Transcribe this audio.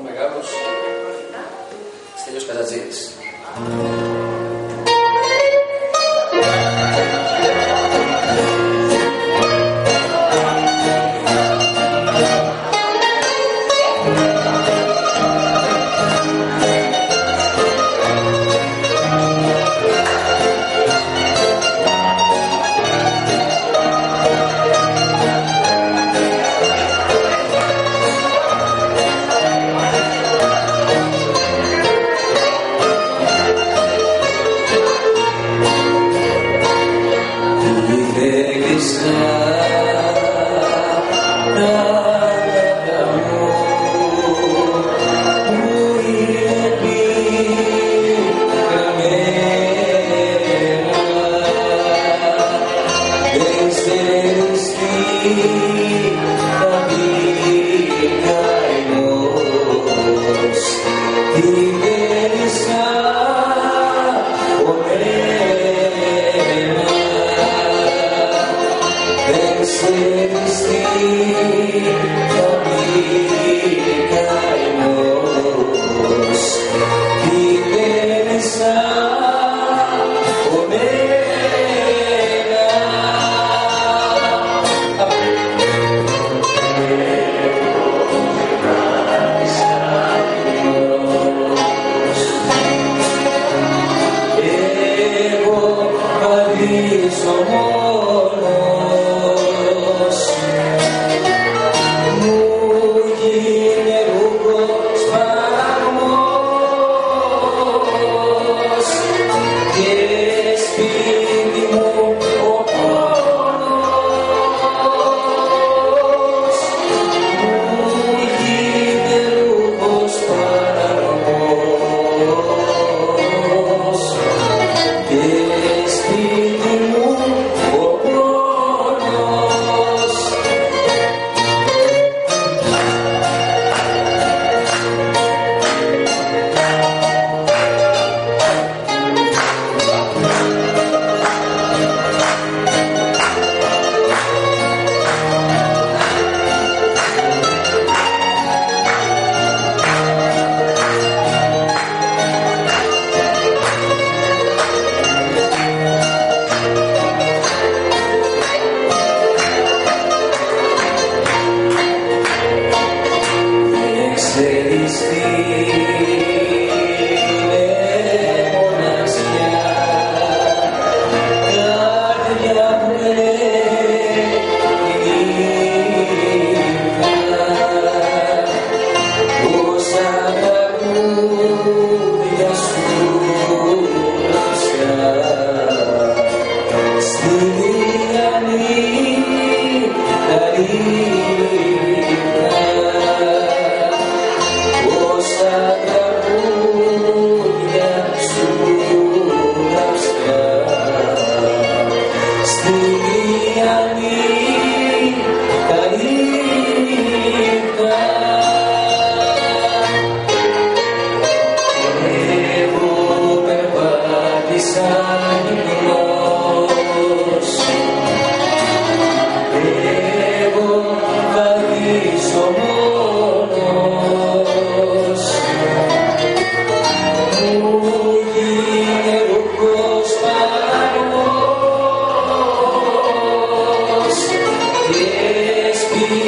My God, Stellos casats أليم Espírito.